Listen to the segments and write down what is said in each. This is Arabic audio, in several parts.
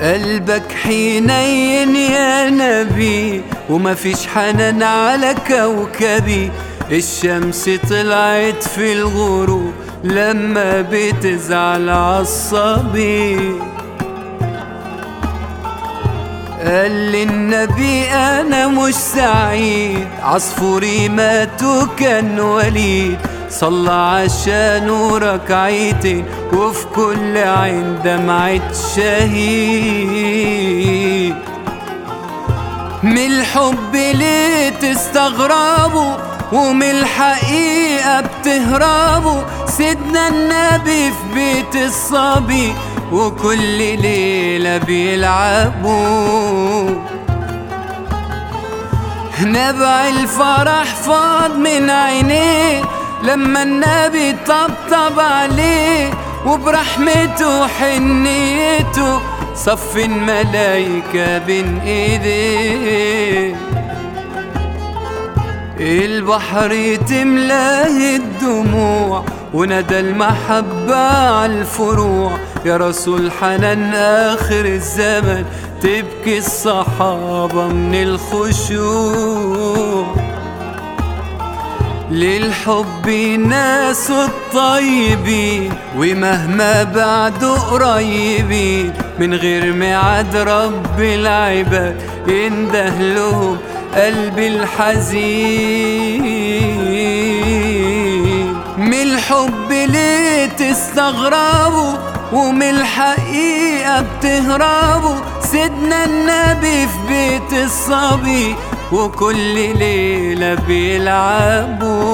قلبك حنين يا نبي وما فيش حنان على كوكبي. الشمس طلعت في الغروب لما بتزعل عالصبي. قال لي النبي أنا مش سعيد عصفوري مات وكان وليد. صلى عشان ركعتين وفي كل عين دمعة شهيد. من الحب ليه تستغربوا ومن الحقيقة بتهربوا سيدنا النبي في بيت الصبي وكل ليلة بيلعبوا. نبع الفرح فاض من عينيه لما النبي طبطب عليه وبرحمته وحنيته صف الملايكة بين إيديه. البحر تملاه الدموع وندى المحبة على الفروع. يا رسول حنان آخر الزمن تبكي الصحابة من الخشوع. للحب ناس الطيبين ومهما بعدوا قريبين من غير ميعاد رب العباد ينده لهم قلبي الحزين. من الحب ليه تستغربوا ومن الحقيقة بتهربوا. سيدنا النبي في بيت الصبي وكل ليلة بيلعبوا.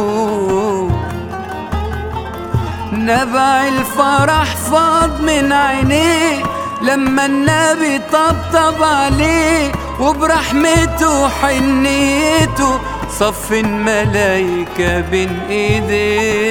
نبع الفرح فاض من عينيه لما النبي طبطب عليه وبرحمته وحنيته صف الملايكة بين إيديه.